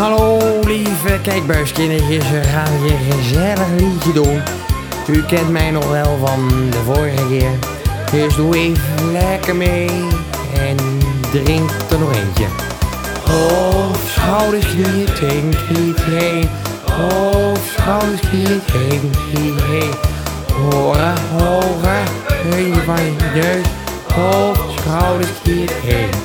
Hallo lieve kijkbuiskindertjes, we gaan weer een gezellig liedje doen. U kent mij nog wel van de vorige keer. Dus doe even lekker mee en drink er nog eentje. Hoofd, schouders, knieën, teen, knie, heen. Hoofd, schouders, knieën, teen, heen. Horen, hoger, puntje van je neus. Hoofd, schouders, knieën, heen.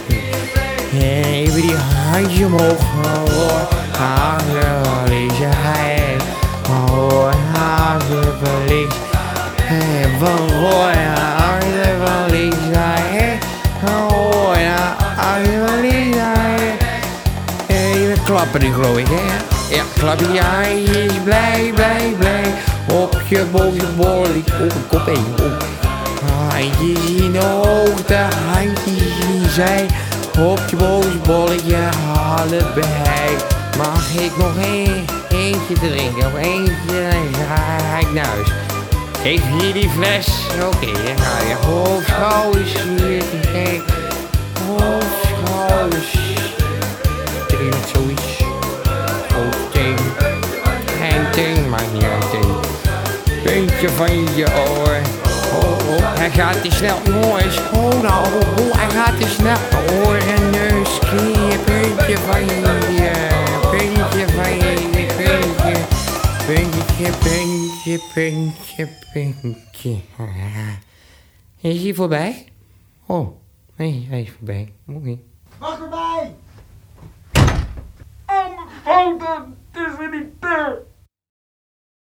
Handje omhoog, hoor, handen verlies hij. Hoor, handen verlies hij. Hoor, handen verlies hij. Hoor, handen verlies hij. Even klappen nu geloof ik, hè? Ja, klappen die handjes, blij, blij, blij. Op je boven bollie, op een kop heen. Handjes in de hoogte, handjes in zij. Op je boven bolletje, allebei. Mag ik nog één, eentje drinken? Nog eentje, ga ik naar huis. Geef hier die fles. Oké, dan ga je hoofdschouders hier te gek. Hoofdschouders. Drie met zoiets. Hoofdteen. En teen, maakt niet uit. teen. Puntje van je oor. Oh, oh, hij gaat te snel. Jongens, oh van je. Puntje van je, puntje. Puntje, puntje. Is hij voorbij? Oh, nee, hij is voorbij. Oké. Wacht erbij! Het is er niet per!